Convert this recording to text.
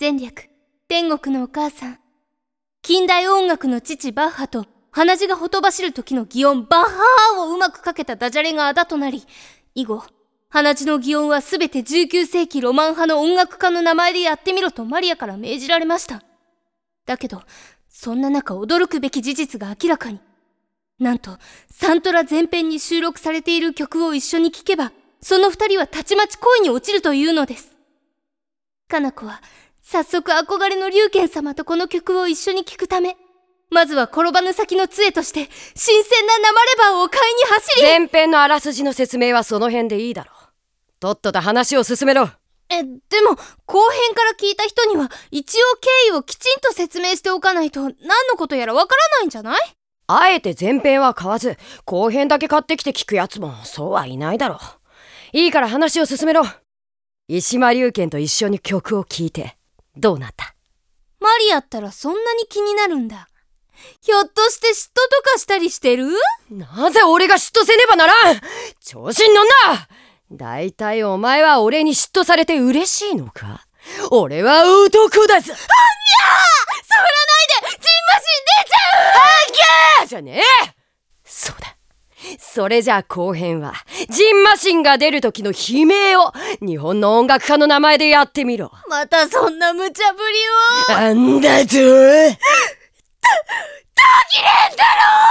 前略、天国のお母さん。近代音楽の父バッハと鼻血がほとばしる時の擬音バッハーをうまくかけたダジャレがあだとなり、以後、鼻血の擬音はすべて19世紀ロマン派の音楽家の名前でやってみろとマリアから命じられました。だけど、そんな中驚くべき事実が明らかに。なんと、サントラ前編に収録されている曲を一緒に聴けば、その二人はたちまち恋に落ちるというのです。かな子は、早速憧れの龍賢様とこの曲を一緒に聴くため、まずは転ばぬ先の杖として、新鮮な生レバーを買いに走り前編のあらすじの説明はその辺でいいだろう。とっとと話を進めろ。え、でも、後編から聞いた人には、一応経緯をきちんと説明しておかないと、何のことやらわからないんじゃない？あえて前編は買わず、後編だけ買ってきて聞くやつも、そうはいないだろう。いいから話を進めろ。石間龍賢と一緒に曲を聴いて、どうなった？マリアったらそんなに気になるんだ。ひょっとして嫉妬とかしたりしてる？なぜ俺が嫉妬せねばならん？調子に乗んな！だいたいお前は俺に嫉妬されて嬉しいのか？俺は男だぞあんにゃー！触らないで！ジンマシン出ちゃう！あんぎゃー！じゃねえ！そうだ。それじゃあ後編は、ジンマシンが出る時の悲鳴を、日本の音楽家の名前でやってみろ。またそんな無茶ぶりを。なんだと？た、途切れんだろう